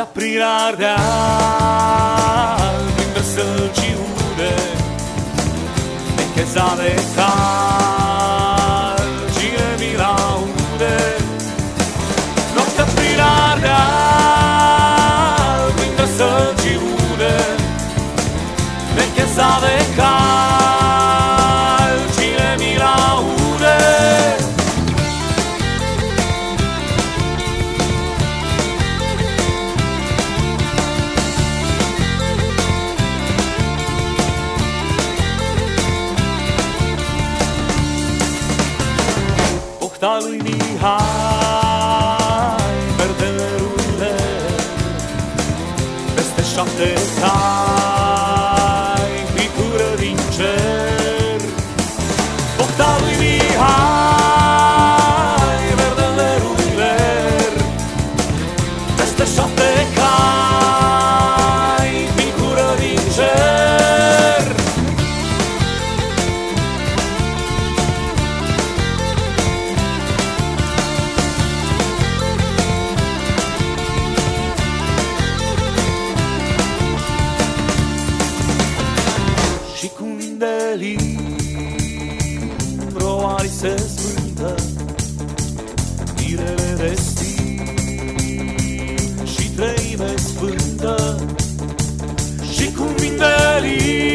aprire real printre sălciune e che sale nevasta lui Mihai Berderurile Peste șapte cai Picură din cer. Pofta lui Mihai Berderurile Peste șapte cai. felii Proarii se sfântă, Mirele de Și treime sfântă Și cu vindelii